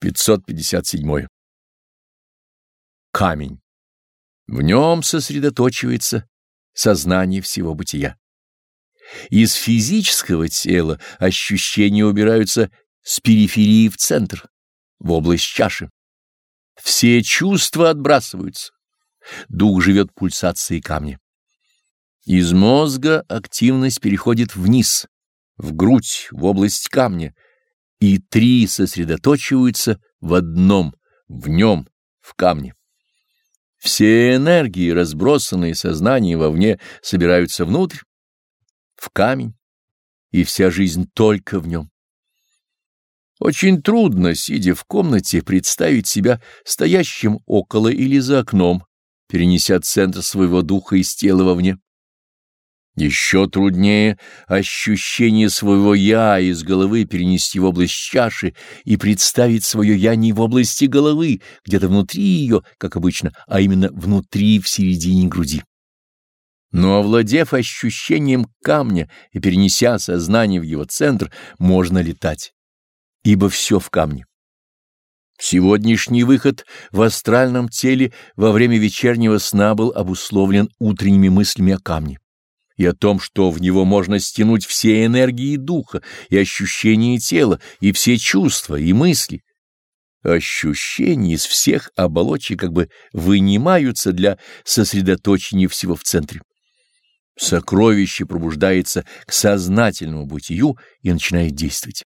557. Камень. В нем сосредоточивается сознание всего бытия. Из физического тела ощущения убираются с периферии в центр, в область чаши. Все чувства отбрасываются. Дух живет пульсацией камня. Из мозга активность переходит вниз, в грудь, в область камня, и три сосредоточиваются в одном, в нем, в камне. Все энергии, разбросанные сознанием вовне, собираются внутрь, в камень, и вся жизнь только в нем. Очень трудно, сидя в комнате, представить себя стоящим около или за окном, перенеся центр своего духа из тела вовне. Еще труднее ощущение своего «я» из головы перенести в область чаши и представить свое «я» не в области головы, где-то внутри ее, как обычно, а именно внутри, в середине груди. Но овладев ощущением камня и перенеся сознание в его центр, можно летать, ибо все в камне. Сегодняшний выход в астральном теле во время вечернего сна был обусловлен утренними мыслями о камне и о том, что в него можно стянуть все энергии духа и ощущения тела, и все чувства и мысли. Ощущения из всех оболочек как бы вынимаются для сосредоточения всего в центре. Сокровище пробуждается к сознательному бытию и начинает действовать.